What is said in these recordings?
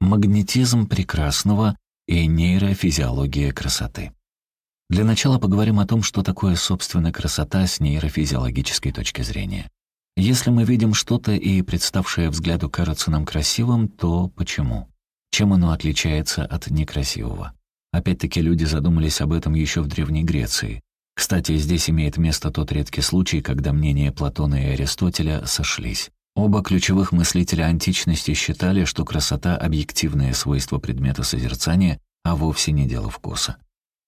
Магнетизм прекрасного и нейрофизиология красоты. Для начала поговорим о том, что такое собственная красота с нейрофизиологической точки зрения. Если мы видим что-то и представшее взгляду кажется нам красивым, то почему? Чем оно отличается от некрасивого? Опять-таки люди задумались об этом еще в Древней Греции. Кстати, здесь имеет место тот редкий случай, когда мнения Платона и Аристотеля сошлись. Оба ключевых мыслителя античности считали, что красота — объективное свойство предмета созерцания, а вовсе не дело вкуса.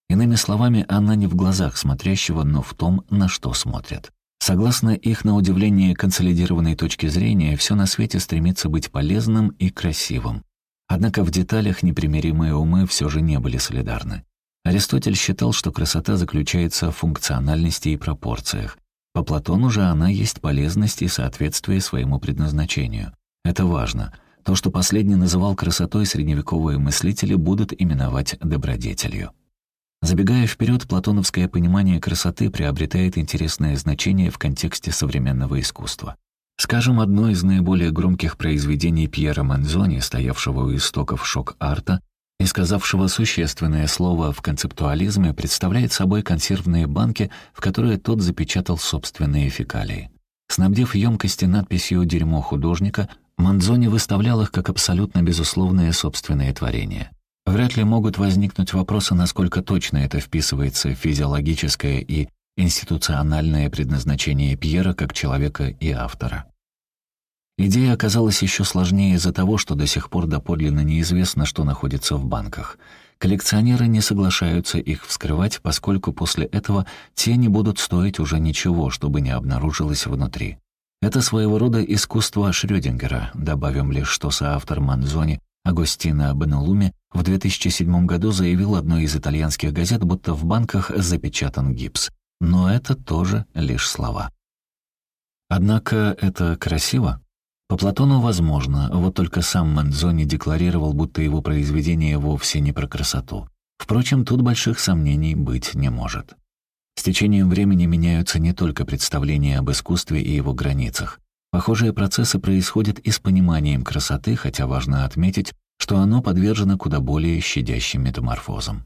Иными словами, она не в глазах смотрящего, но в том, на что смотрят. Согласно их, на удивление, консолидированной точки зрения, все на свете стремится быть полезным и красивым. Однако в деталях непримиримые умы все же не были солидарны. Аристотель считал, что красота заключается в функциональности и пропорциях, по Платону же она есть полезность и соответствие своему предназначению. Это важно. То, что последний называл красотой, средневековые мыслители будут именовать добродетелью. Забегая вперед, платоновское понимание красоты приобретает интересное значение в контексте современного искусства. Скажем, одно из наиболее громких произведений Пьера Манзони, стоявшего у истоков шок-арта, и сказавшего существенное слово в концептуализме представляет собой консервные банки, в которые тот запечатал собственные фекалии. Снабдив емкости надписью «Дерьмо художника», Манзони выставлял их как абсолютно безусловные собственные творения. Вряд ли могут возникнуть вопросы, насколько точно это вписывается в физиологическое и институциональное предназначение Пьера как человека и автора. Идея оказалась еще сложнее из-за того, что до сих пор доподлинно неизвестно, что находится в банках. Коллекционеры не соглашаются их вскрывать, поскольку после этого те не будут стоить уже ничего, чтобы не обнаружилось внутри. Это своего рода искусство Шрёдингера, добавим лишь, что соавтор Манзони Агостино Бенелуми в 2007 году заявил одной из итальянских газет, будто в банках запечатан гипс. Но это тоже лишь слова. Однако это красиво. По Платону возможно, вот только сам Манзони декларировал, будто его произведение вовсе не про красоту. Впрочем, тут больших сомнений быть не может. С течением времени меняются не только представления об искусстве и его границах. Похожие процессы происходят и с пониманием красоты, хотя важно отметить, что оно подвержено куда более щадящим метаморфозам.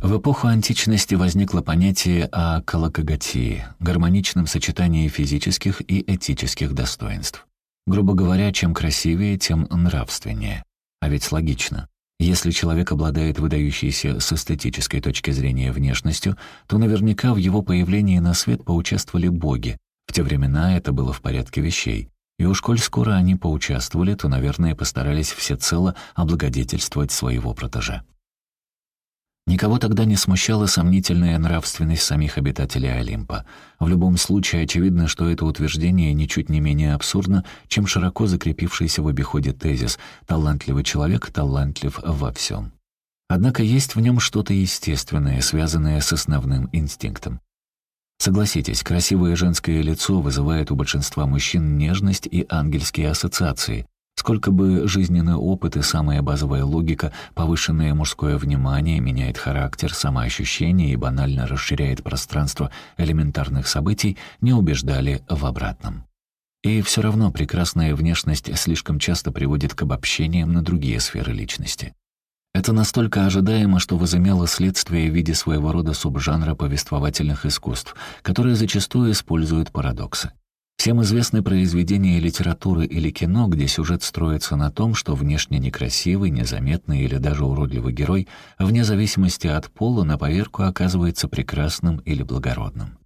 В эпоху античности возникло понятие о колокогатии, гармоничном сочетании физических и этических достоинств. Грубо говоря, чем красивее, тем нравственнее. А ведь логично. Если человек обладает выдающейся с эстетической точки зрения внешностью, то наверняка в его появлении на свет поучаствовали боги. В те времена это было в порядке вещей. И уж коль скоро они поучаствовали, то, наверное, постарались всецело облагодетельствовать своего протежа. Никого тогда не смущала сомнительная нравственность самих обитателей Олимпа. В любом случае, очевидно, что это утверждение ничуть не менее абсурдно, чем широко закрепившийся в обиходе тезис «талантливый человек талантлив во всем». Однако есть в нем что-то естественное, связанное с основным инстинктом. Согласитесь, красивое женское лицо вызывает у большинства мужчин нежность и ангельские ассоциации, Сколько бы жизненный опыт и самая базовая логика, повышенное мужское внимание меняет характер, самоощущение и банально расширяет пространство элементарных событий, не убеждали в обратном. И все равно прекрасная внешность слишком часто приводит к обобщениям на другие сферы личности. Это настолько ожидаемо, что возымело следствие в виде своего рода субжанра повествовательных искусств, которые зачастую используют парадоксы. Всем известны произведения литературы или кино, где сюжет строится на том, что внешне некрасивый, незаметный или даже уродливый герой, вне зависимости от пола, на поверку оказывается прекрасным или благородным.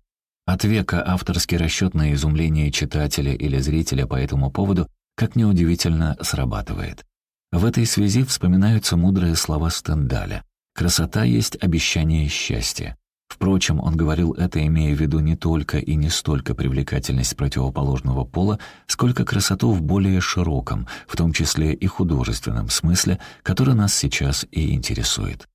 От века авторский расчет на изумление читателя или зрителя по этому поводу, как неудивительно, срабатывает. В этой связи вспоминаются мудрые слова Стендаля. «Красота есть обещание счастья. Впрочем, он говорил это, имея в виду не только и не столько привлекательность противоположного пола, сколько красоту в более широком, в том числе и художественном смысле, который нас сейчас и интересует.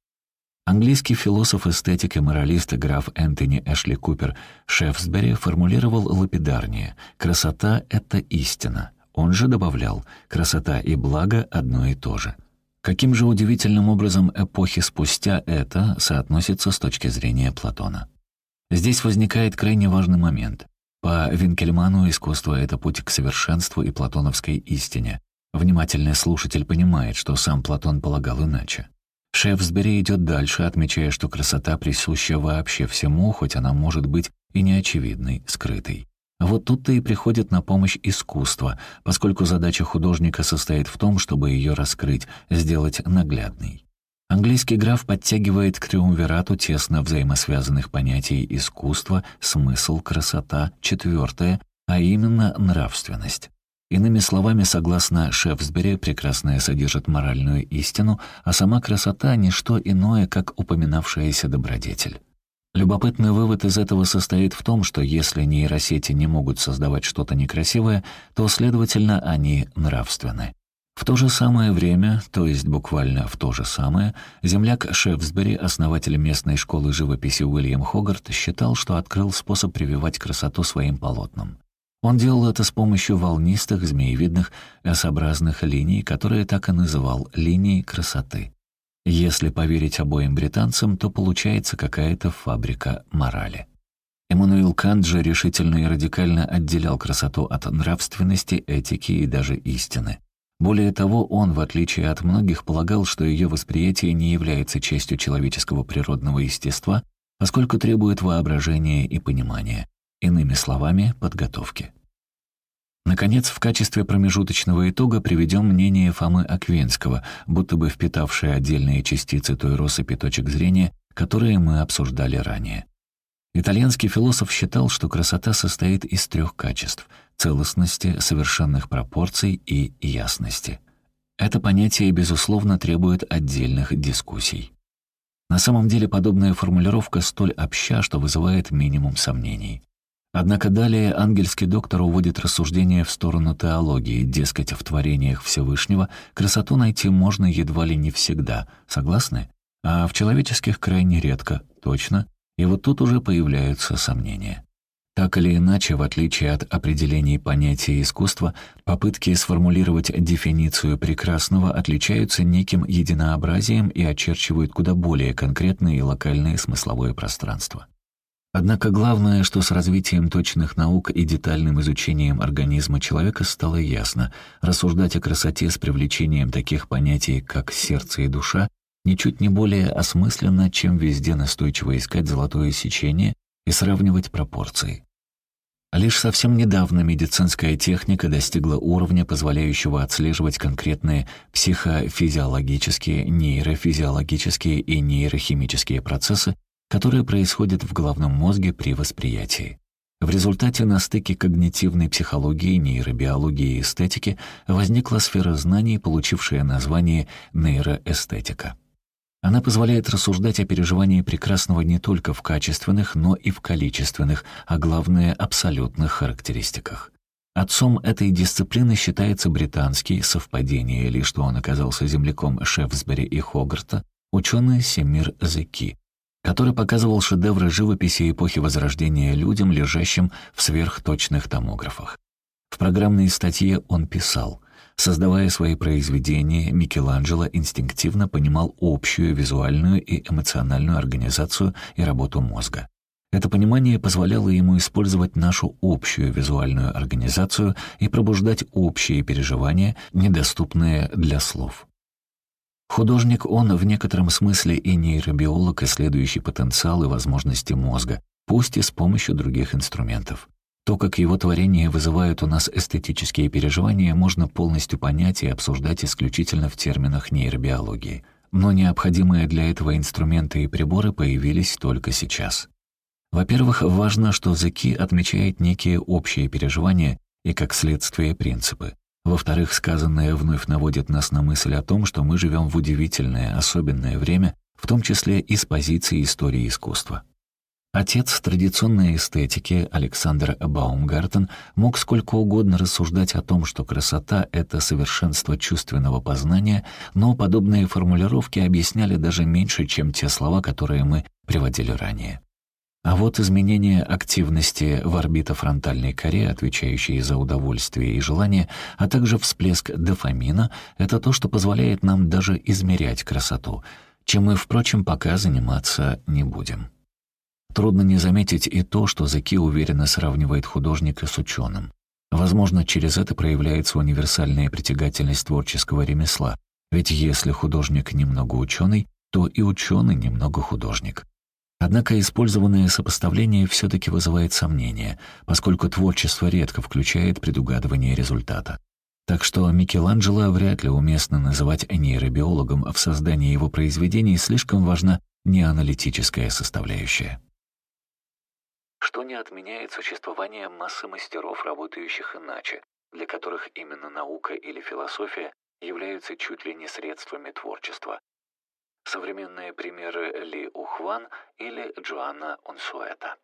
Английский философ, эстетик и моралист граф Энтони Эшли Купер Шефсбери формулировал лапидарнее «красота — это истина». Он же добавлял «красота и благо — одно и то же». Каким же удивительным образом эпохи спустя это соотносится с точки зрения Платона? Здесь возникает крайне важный момент. По Винкельману искусство — это путь к совершенству и платоновской истине. Внимательный слушатель понимает, что сам Платон полагал иначе. Шефсбери идет дальше, отмечая, что красота присуща вообще всему, хоть она может быть и неочевидной, скрытой. Вот тут-то и приходит на помощь искусство, поскольку задача художника состоит в том, чтобы ее раскрыть, сделать наглядной. Английский граф подтягивает к триумвирату тесно взаимосвязанных понятий искусство, смысл, красота, четвертое, а именно нравственность. Иными словами, согласно Шефсбери, прекрасное содержит моральную истину, а сама красота — не что иное, как упоминавшаяся добродетель. Любопытный вывод из этого состоит в том, что если нейросети не могут создавать что-то некрасивое, то, следовательно, они нравственны. В то же самое время, то есть буквально в то же самое, земляк Шефсбери, основатель местной школы живописи Уильям Хогарт, считал, что открыл способ прививать красоту своим полотнам. Он делал это с помощью волнистых, змеевидных, S-образных линий, которые так и называл «линии красоты». Если поверить обоим британцам, то получается какая-то фабрика морали. Эммануил Кант же решительно и радикально отделял красоту от нравственности, этики и даже истины. Более того, он, в отличие от многих, полагал, что ее восприятие не является частью человеческого природного естества, поскольку требует воображения и понимания, иными словами, подготовки. Наконец, в качестве промежуточного итога приведем мнение Фомы Аквинского, будто бы впитавшее отдельные частицы той россыпи точек зрения, которые мы обсуждали ранее. Итальянский философ считал, что красота состоит из трех качеств — целостности, совершенных пропорций и ясности. Это понятие, безусловно, требует отдельных дискуссий. На самом деле подобная формулировка столь обща, что вызывает минимум сомнений. Однако далее ангельский доктор уводит рассуждение в сторону теологии, дескать, в творениях Всевышнего красоту найти можно едва ли не всегда, согласны? А в человеческих крайне редко, точно, и вот тут уже появляются сомнения. Так или иначе, в отличие от определений понятия искусства, попытки сформулировать дефиницию прекрасного отличаются неким единообразием и очерчивают куда более конкретное и локальное смысловое пространство. Однако главное, что с развитием точных наук и детальным изучением организма человека стало ясно, рассуждать о красоте с привлечением таких понятий, как сердце и душа, ничуть не более осмысленно, чем везде настойчиво искать золотое сечение и сравнивать пропорции. Лишь совсем недавно медицинская техника достигла уровня, позволяющего отслеживать конкретные психофизиологические, нейрофизиологические и нейрохимические процессы, которое происходит в головном мозге при восприятии. В результате на стыке когнитивной психологии, нейробиологии и эстетики возникла сфера знаний, получившая название нейроэстетика. Она позволяет рассуждать о переживании прекрасного не только в качественных, но и в количественных, а главное — абсолютных характеристиках. Отцом этой дисциплины считается британский, совпадение ли, что он оказался земляком Шефсбери и Хогарта, ученый Семир Зеки, который показывал шедевры живописи эпохи Возрождения людям, лежащим в сверхточных томографах. В программной статье он писал, создавая свои произведения, Микеланджело инстинктивно понимал общую визуальную и эмоциональную организацию и работу мозга. Это понимание позволяло ему использовать нашу общую визуальную организацию и пробуждать общие переживания, недоступные для слов. Художник он в некотором смысле и нейробиолог, исследующий потенциал и возможности мозга, пусть и с помощью других инструментов. То, как его творения вызывают у нас эстетические переживания, можно полностью понять и обсуждать исключительно в терминах нейробиологии. Но необходимые для этого инструменты и приборы появились только сейчас. Во-первых, важно, что Зеки отмечает некие общие переживания и, как следствие, принципы. Во-вторых, сказанное вновь наводит нас на мысль о том, что мы живем в удивительное, особенное время, в том числе и с позиции истории искусства. Отец традиционной эстетики Александр Баумгартен мог сколько угодно рассуждать о том, что красота — это совершенство чувственного познания, но подобные формулировки объясняли даже меньше, чем те слова, которые мы приводили ранее. А вот изменение активности в орбитофронтальной коре, отвечающей за удовольствие и желание, а также всплеск дофамина — это то, что позволяет нам даже измерять красоту, чем мы, впрочем, пока заниматься не будем. Трудно не заметить и то, что Заки уверенно сравнивает художника с ученым. Возможно, через это проявляется универсальная притягательность творческого ремесла, ведь если художник немного ученый, то и ученый немного художник. Однако использованное сопоставление все-таки вызывает сомнения, поскольку творчество редко включает предугадывание результата. Так что Микеланджело вряд ли уместно называть нейробиологом, в создании его произведений слишком важна неаналитическая составляющая. Что не отменяет существование массы мастеров, работающих иначе, для которых именно наука или философия являются чуть ли не средствами творчества. Современные примеры Ли Ухван или Джоанна Унсуэта.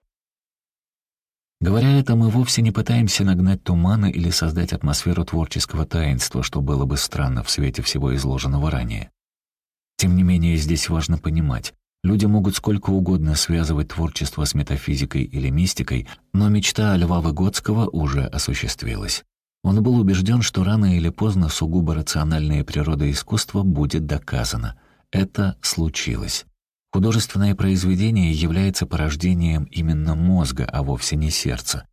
Говоря это, мы вовсе не пытаемся нагнать тумана или создать атмосферу творческого таинства, что было бы странно в свете всего изложенного ранее. Тем не менее, здесь важно понимать, люди могут сколько угодно связывать творчество с метафизикой или мистикой, но мечта Льва Выгодского уже осуществилась. Он был убежден, что рано или поздно сугубо рациональная природа искусства будет доказана. Это случилось. Художественное произведение является порождением именно мозга, а вовсе не сердца.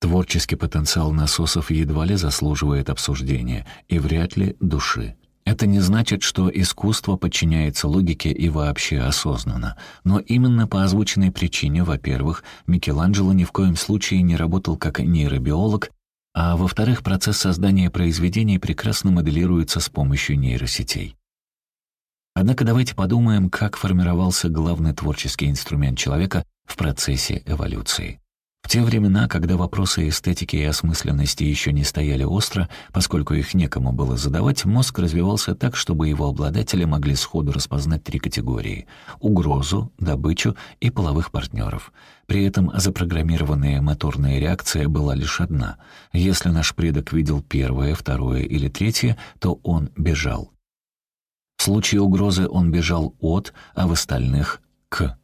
Творческий потенциал насосов едва ли заслуживает обсуждения, и вряд ли души. Это не значит, что искусство подчиняется логике и вообще осознанно. Но именно по озвученной причине, во-первых, Микеланджело ни в коем случае не работал как нейробиолог, а во-вторых, процесс создания произведений прекрасно моделируется с помощью нейросетей. Однако давайте подумаем, как формировался главный творческий инструмент человека в процессе эволюции. В те времена, когда вопросы эстетики и осмысленности еще не стояли остро, поскольку их некому было задавать, мозг развивался так, чтобы его обладатели могли сходу распознать три категории — угрозу, добычу и половых партнеров. При этом запрограммированная моторная реакция была лишь одна. Если наш предок видел первое, второе или третье, то он бежал. В случае угрозы он бежал от, а в остальных — к.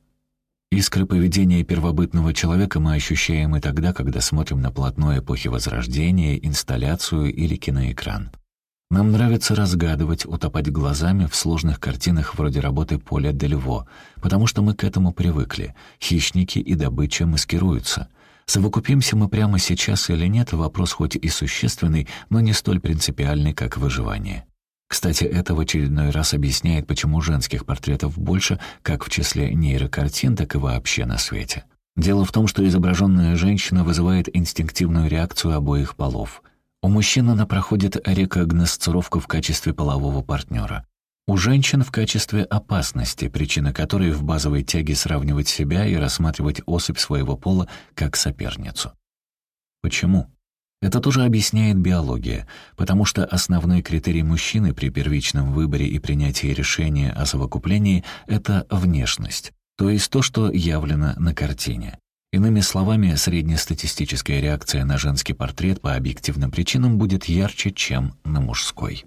Искры поведения первобытного человека мы ощущаем и тогда, когда смотрим на полотно эпохи Возрождения, инсталляцию или киноэкран. Нам нравится разгадывать, утопать глазами в сложных картинах вроде работы Поля Дельво, потому что мы к этому привыкли. Хищники и добыча маскируются. Совокупимся мы прямо сейчас или нет, вопрос хоть и существенный, но не столь принципиальный, как выживание. Кстати, это в очередной раз объясняет, почему женских портретов больше, как в числе нейрокартин, так и вообще на свете. Дело в том, что изображенная женщина вызывает инстинктивную реакцию обоих полов. У мужчин она проходит рекогносцировку в качестве полового партнера. У женщин в качестве опасности, причина которой в базовой тяге сравнивать себя и рассматривать особь своего пола как соперницу. Почему? Это тоже объясняет биология, потому что основной критерий мужчины при первичном выборе и принятии решения о совокуплении — это внешность, то есть то, что явлено на картине. Иными словами, среднестатистическая реакция на женский портрет по объективным причинам будет ярче, чем на мужской.